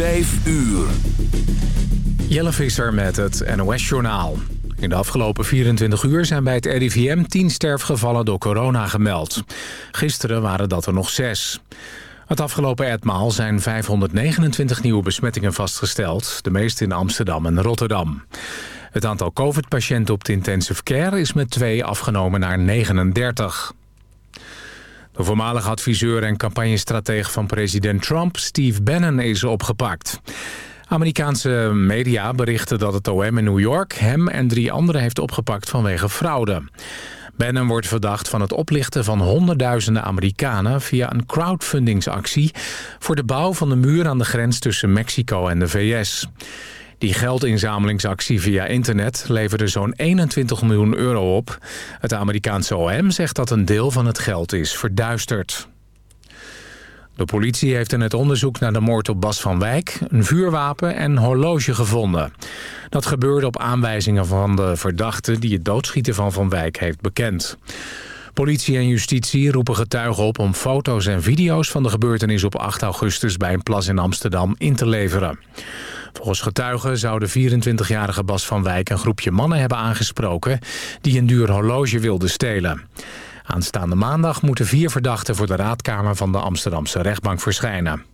Vijf uur. Jelle Visser met het NOS-journaal. In de afgelopen 24 uur zijn bij het RIVM 10 sterfgevallen door corona gemeld. Gisteren waren dat er nog zes. Het afgelopen etmaal zijn 529 nieuwe besmettingen vastgesteld. De meeste in Amsterdam en Rotterdam. Het aantal covid-patiënten op de intensive care is met twee afgenomen naar 39. De voormalige adviseur en campagnestratege van president Trump, Steve Bannon, is opgepakt. Amerikaanse media berichten dat het OM in New York hem en drie anderen heeft opgepakt vanwege fraude. Bannon wordt verdacht van het oplichten van honderdduizenden Amerikanen via een crowdfundingsactie voor de bouw van de muur aan de grens tussen Mexico en de VS. Die geldinzamelingsactie via internet leverde zo'n 21 miljoen euro op. Het Amerikaanse OM zegt dat een deel van het geld is verduisterd. De politie heeft in het onderzoek naar de moord op Bas van Wijk... een vuurwapen en horloge gevonden. Dat gebeurde op aanwijzingen van de verdachte... die het doodschieten van Van Wijk heeft bekend. Politie en justitie roepen getuigen op om foto's en video's van de gebeurtenis op 8 augustus bij een plas in Amsterdam in te leveren. Volgens getuigen zou de 24-jarige Bas van Wijk een groepje mannen hebben aangesproken die een duur horloge wilden stelen. Aanstaande maandag moeten vier verdachten voor de raadkamer van de Amsterdamse rechtbank verschijnen.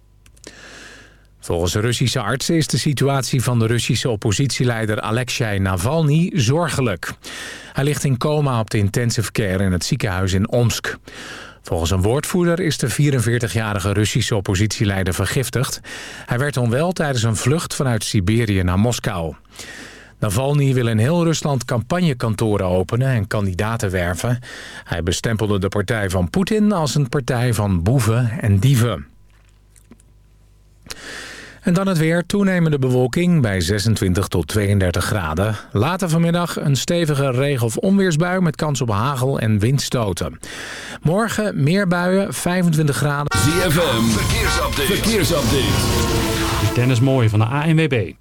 Volgens Russische artsen is de situatie van de Russische oppositieleider Alexei Navalny zorgelijk. Hij ligt in coma op de intensive care in het ziekenhuis in Omsk. Volgens een woordvoerder is de 44-jarige Russische oppositieleider vergiftigd. Hij werd onwel tijdens een vlucht vanuit Siberië naar Moskou. Navalny wil in heel Rusland campagnekantoren openen en kandidaten werven. Hij bestempelde de partij van Poetin als een partij van boeven en dieven. En dan het weer. Toenemende bewolking bij 26 tot 32 graden. Later vanmiddag een stevige regen- of onweersbui met kans op hagel en windstoten. Morgen meer buien, 25 graden. ZFM, verkeersupdate. verkeersupdate. Dennis Mooij van de ANWB.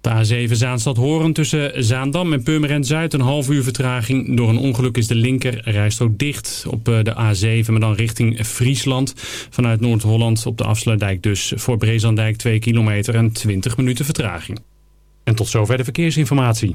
De A7 Zaanstad-Horen tussen Zaandam en Purmerend Zuid een half uur vertraging. Door een ongeluk is de linker rijstrook dicht op eh, de A7, maar dan richting Friesland. Vanuit Noord-Holland op de afsluitdijk dus voor Brezandijk 2 kilometer en 20 minuten vertraging. En tot zover de verkeersinformatie.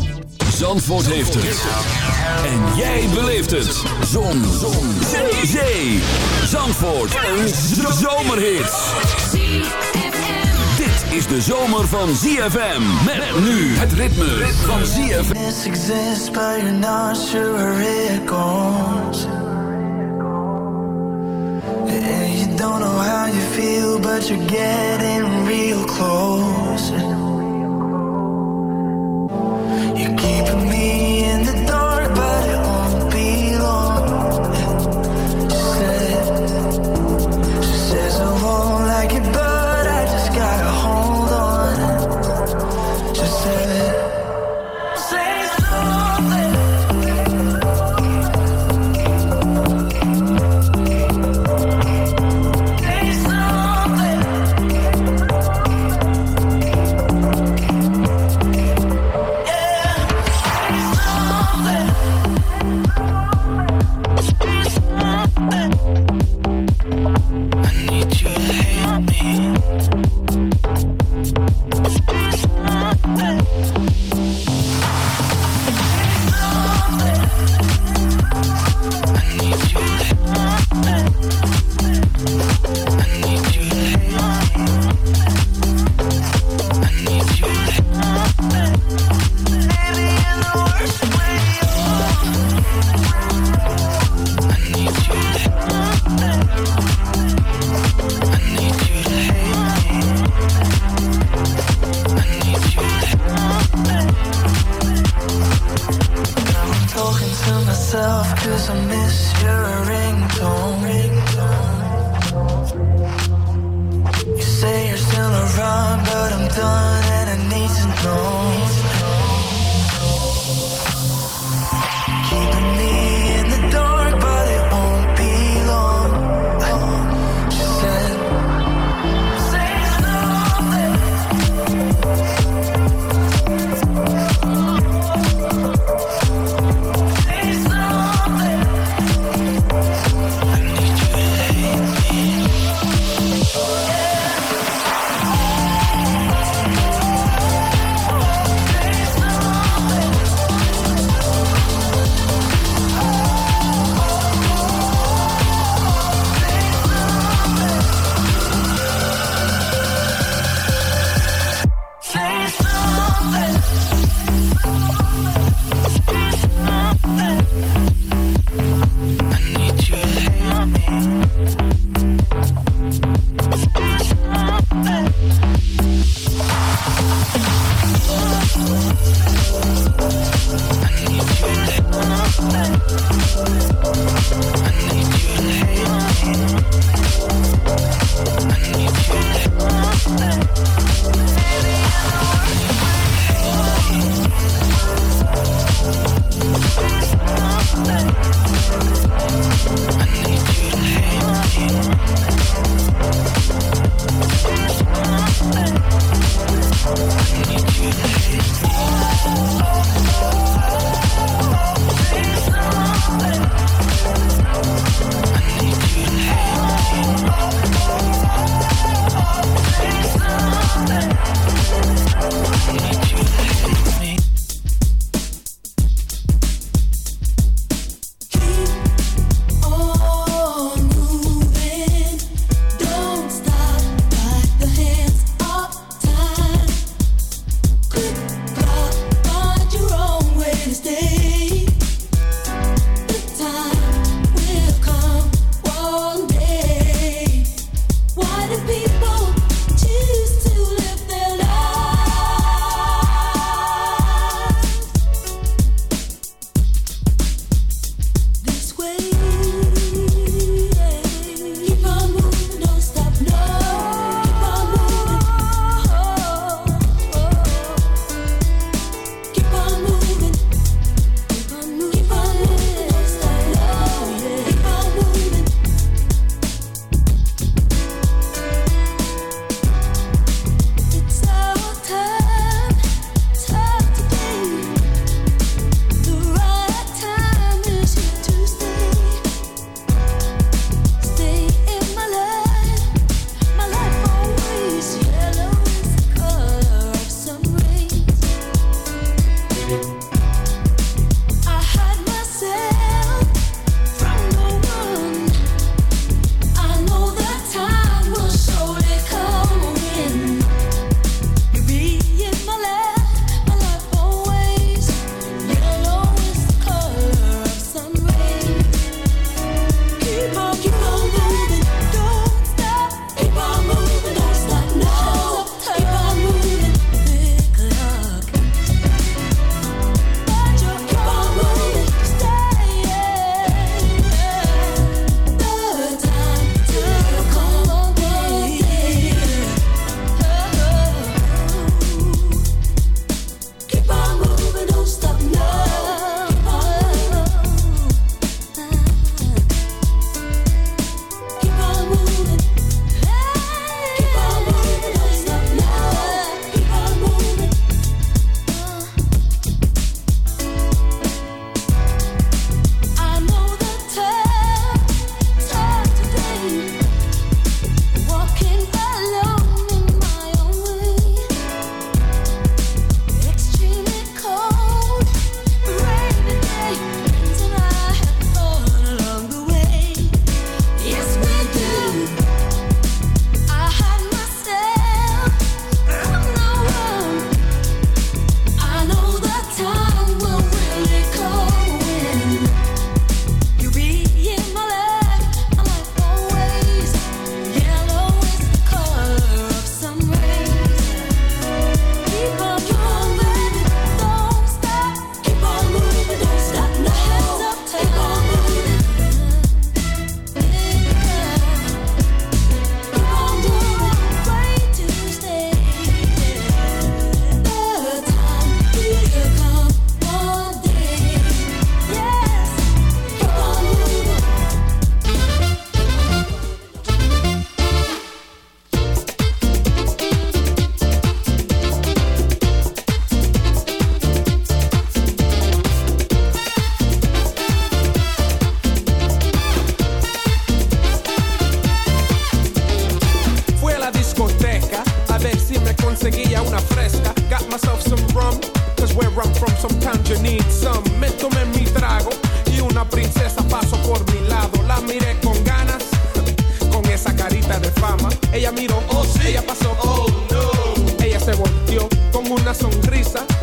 Zandvoort heeft het. En jij beleeft het. Zon. Zon. Zee. Zee. Zandvoort. Een zomerhit. Dit is de zomer van ZFM. Met nu het ritme van ZFM. This exists, but you're not sure it goes. You don't know how you feel, but you're getting real close. Me in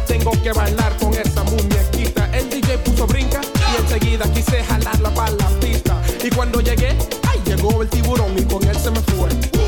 Tengo que bailar con esa muñequita. El DJ puso brinca y enseguida quise jalarla para la pista. Y cuando llegué, ahí llegó el tiburón y con él se me fue.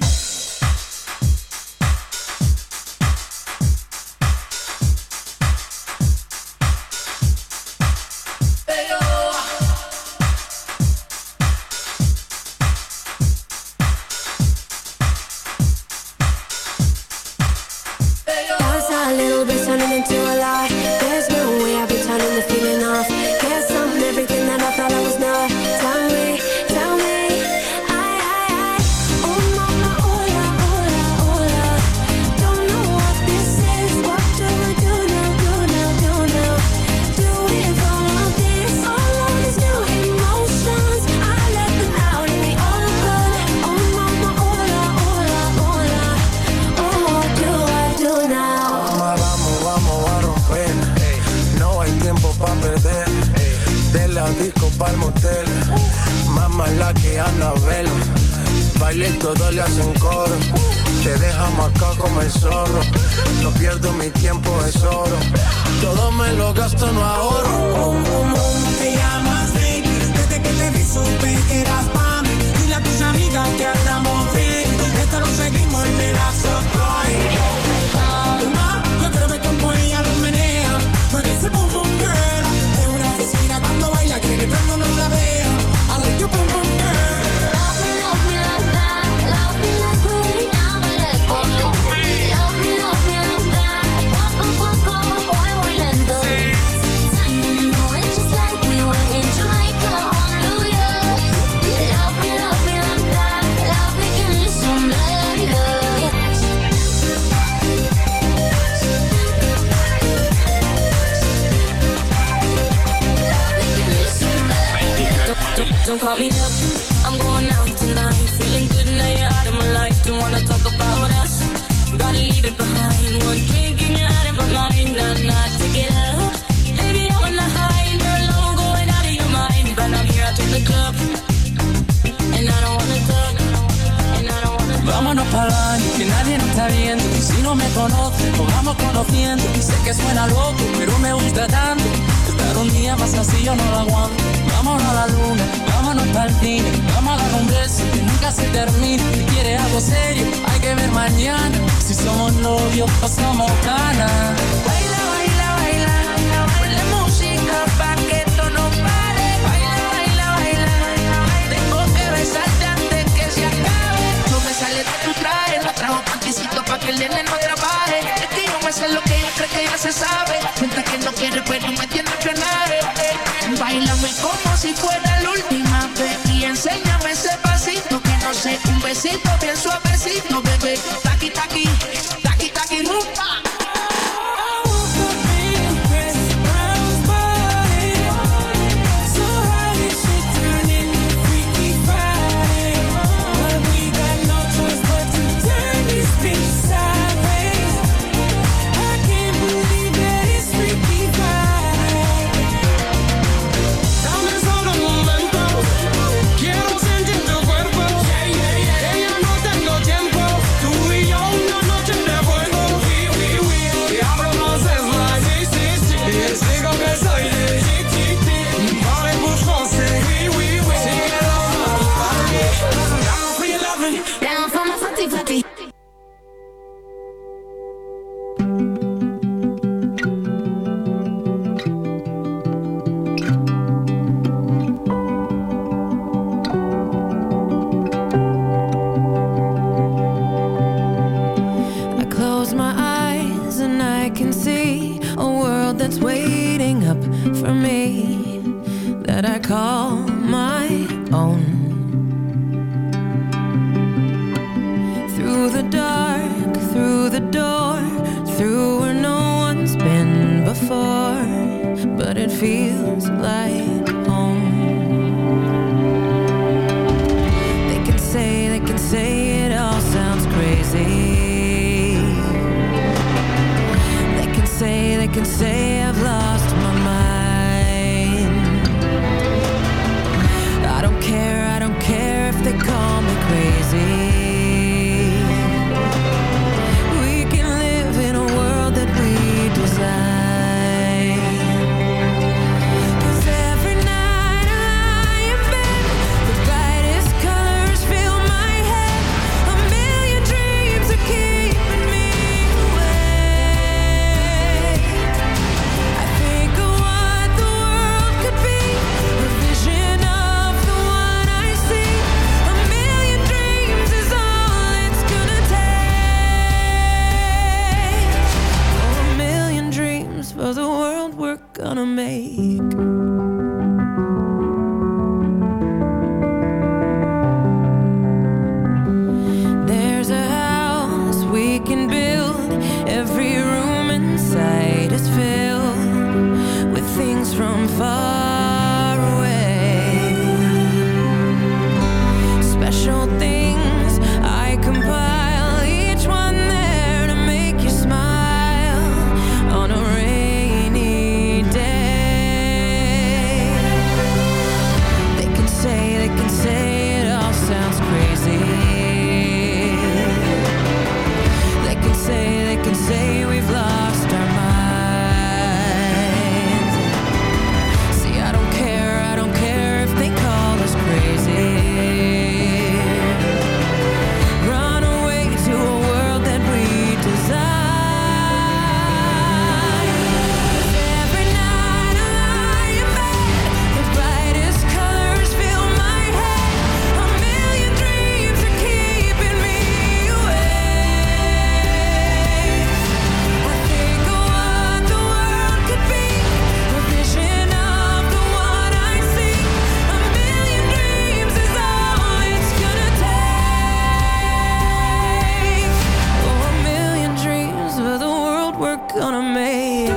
afraid.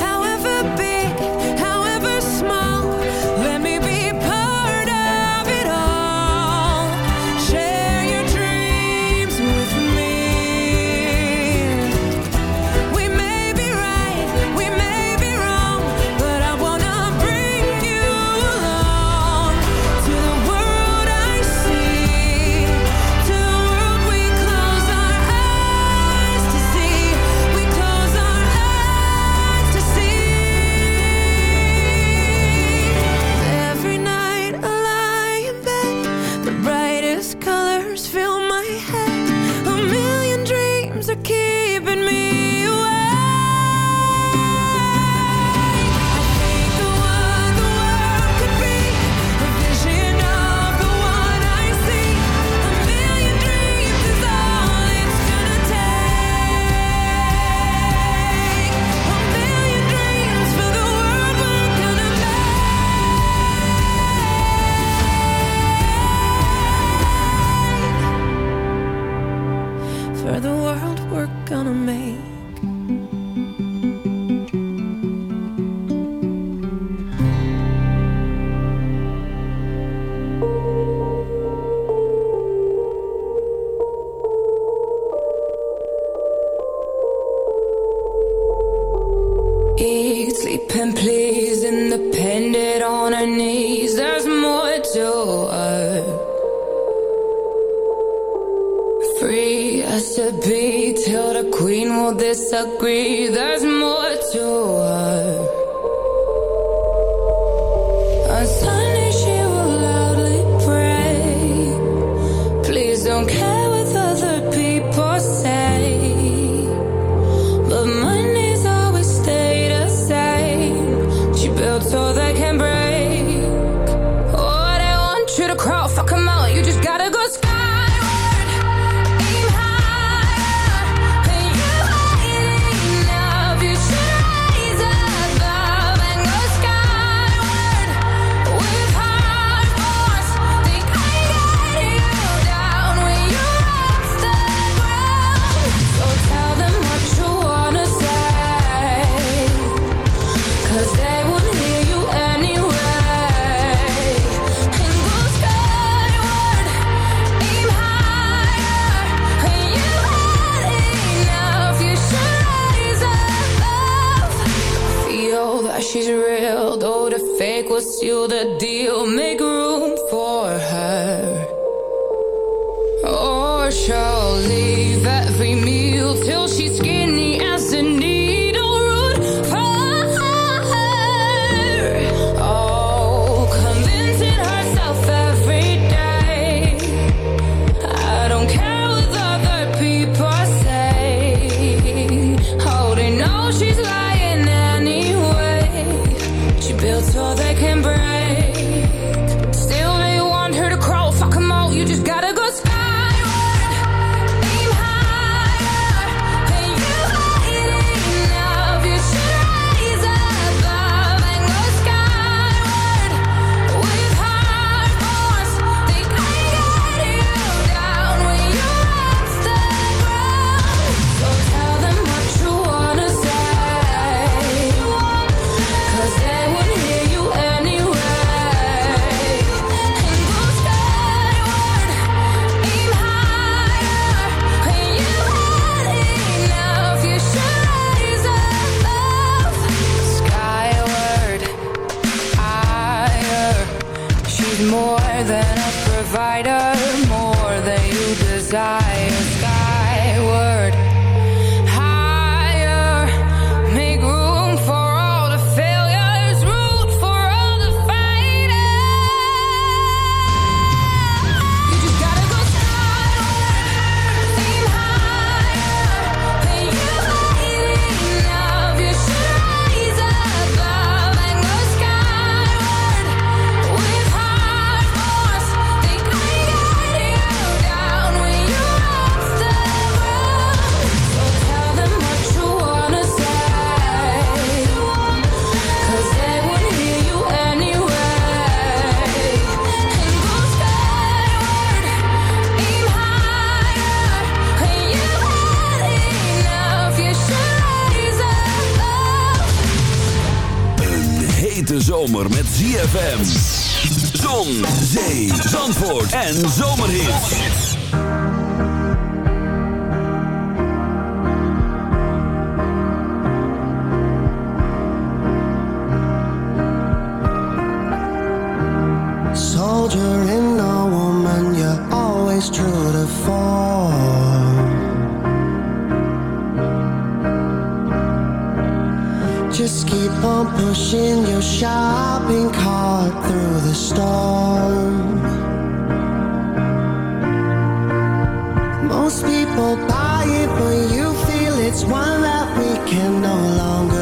However big. We'll buy it when you feel it's one that we can no longer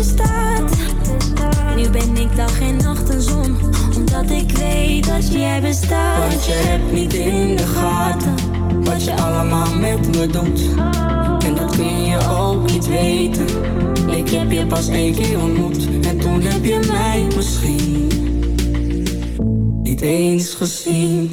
Staat. Nu ben ik dag en nacht een zon, omdat ik weet dat jij bestaat. Want je hebt niet in de gaten wat je allemaal met me doet. En dat kun je ook niet weten. Ik heb je pas één keer ontmoet en toen heb je mij misschien niet eens gezien.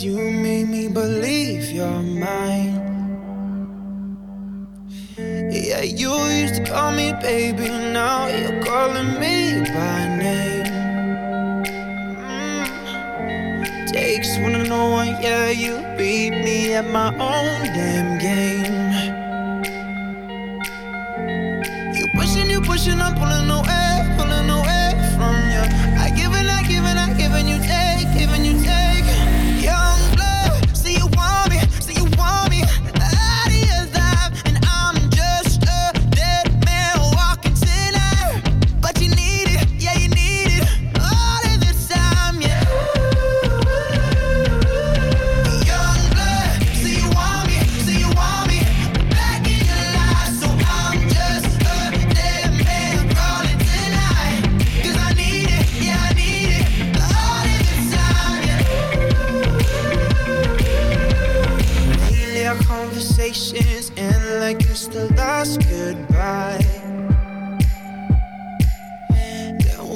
You made me believe you're mine. Yeah, you used to call me baby, now you're calling me by name. Mm. Takes one to know one, yeah, you beat me at my own damn game. You pushing, you pushing, I'm pulling away, pulling away from you. I give and I give I give you.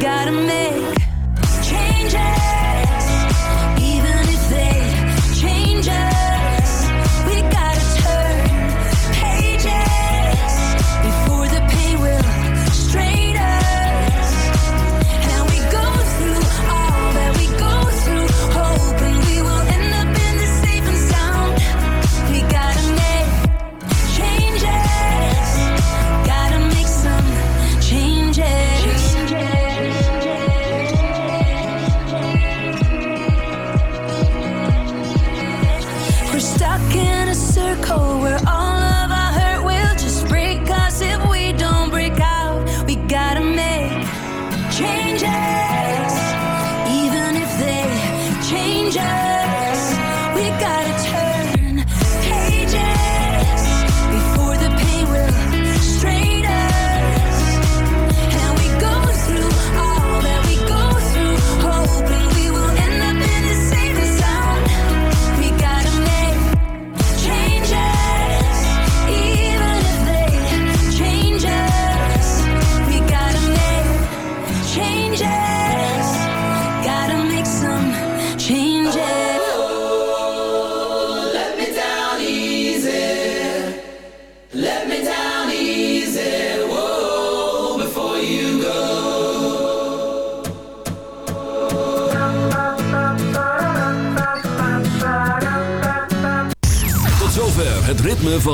gotta make